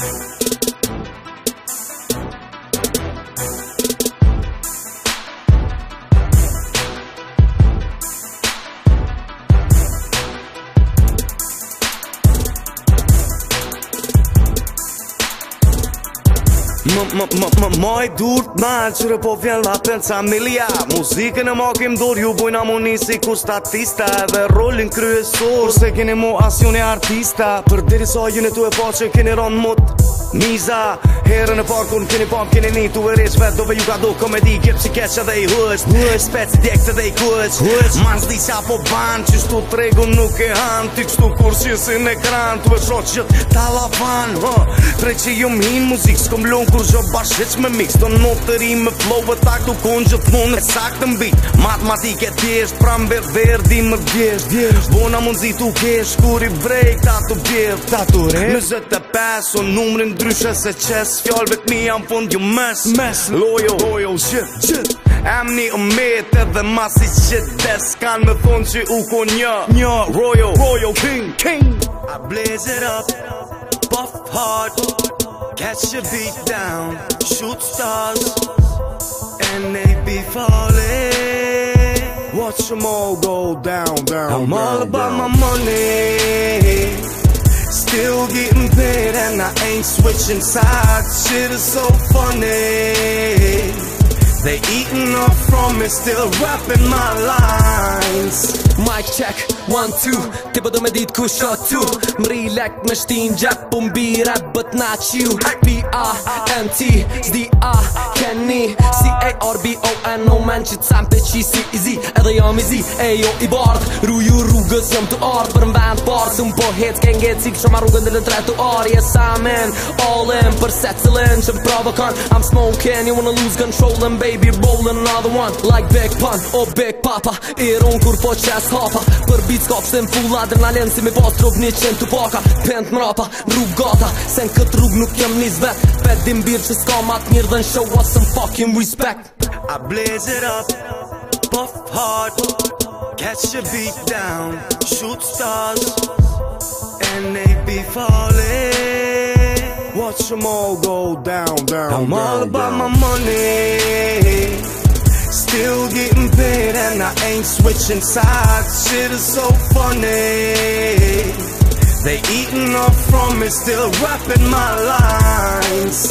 Bye. Më, më, më, më, më, më, i dur të po vjen la penca milia Muzike në makim dur Ju bujnë mu ku statista Dhe rollin kryesor Kurse kini mu asjoni artista Për diri sa so, jene tu e po që kini ronë mut Miza Herë në parkun keni pam keni nitu e rish vet dove ju ka do komedi Kjep si keq edhe i hush Hush Pet si djek të dhe i kush Hush Man zdi qa po ban Që shtu tregu nuk e han Ti kështu kur si në ekran Tu e shot që ta la fan huh? Tre që ju mhin muzik Sko mblon kur zhë bashkëq me mix Do në të ri me flow e tak Tu kun gjët mund e sak të mbit Matematik e tjesht Pram ber ver di më vjesht Vjesht Bona mund zi tu kesh Kur i brej ta tu bjef Ta tu re Në zët e pes O numrin ndryshe se qes best Fjall vet mi han fund ju mest mess. loyal, loyal shit, shit Amni u mete dhe masi që des Kan me thonë që u ko një Një royal, royal king, king I blaze it up, buff hard Catch your beat down, shoot stars And they be falling Watch them all go down, down, I'm down, all about down. my money ain't switching sides. Shit is so funny. They eating up from me, still rapping my lines. Mic check, one, two, Ti po do me dit ku shot tu Më rilek me shtin gjep Po mbi rap bët na qiu P-A-N-T Z-D-A Kenny C-A-R-B-O-N No man që të sam pe qi si izi Edhe jam izi E jo i bardh Ruju rrugës jam të ardh Për mbend partë Së më po hec ke nge cik Shoma rrugën dhe lën tre të ardh Yes I'm in All in Për se cilin që më provokon I'm smoking You wanna lose control And baby rolling another one Like Big Pun O oh, Big Papa Irun kur po qes hapa Për beat s'kop s'in full adrenalin me mi pas qenë tupaka Pent mrapa, rrug gata, se këtë rrug nuk jam niz vet Pet din që s'ka mat mirë dhe show us some fucking respect I blaze it up, puff hard, catch a beat down, shoot stars And they be falling, watch them all go down, down, down I'm all about my money Still getting paid and I ain't switching sides Shit is so funny They eating up from me, still rapping my lines